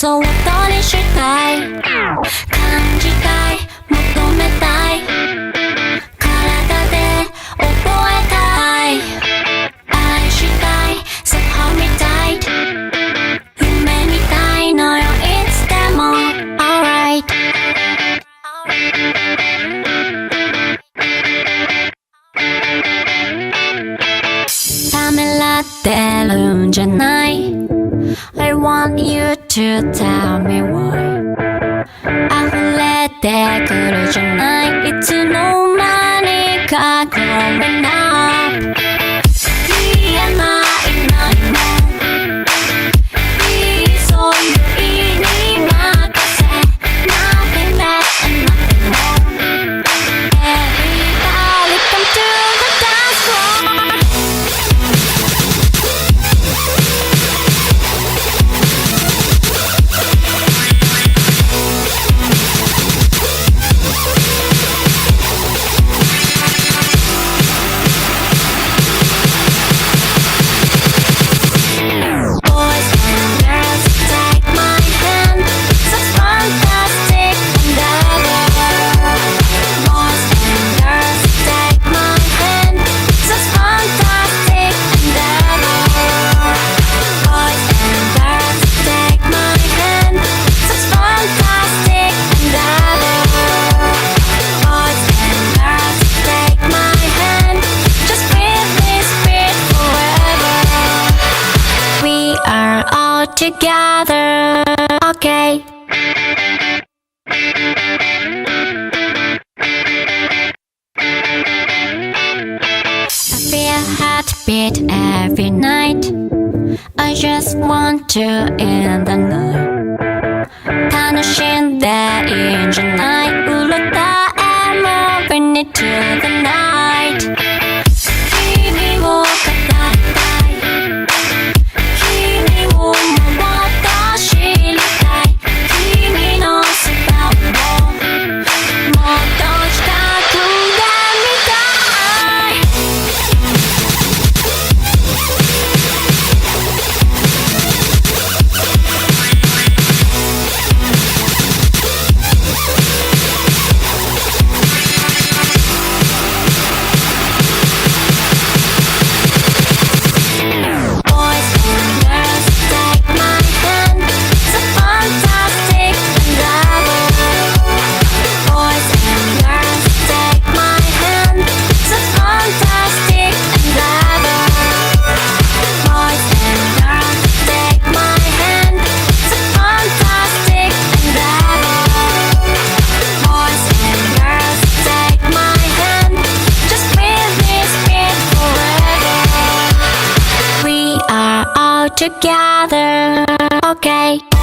そっとにしたい。感じたい。求めたい。体で覚えたい。愛したい。そうみたい。夢みたいのよ。いつでも。Alright ためらってるんじゃない。I want you to tell me why 溢れてくるじゃないいつの間にか growing up together. Okay. I feel heartbeat every night. I just want to end the night. 楽しんでいいんじゃないうるたえ Moving it to the night Together. Okay.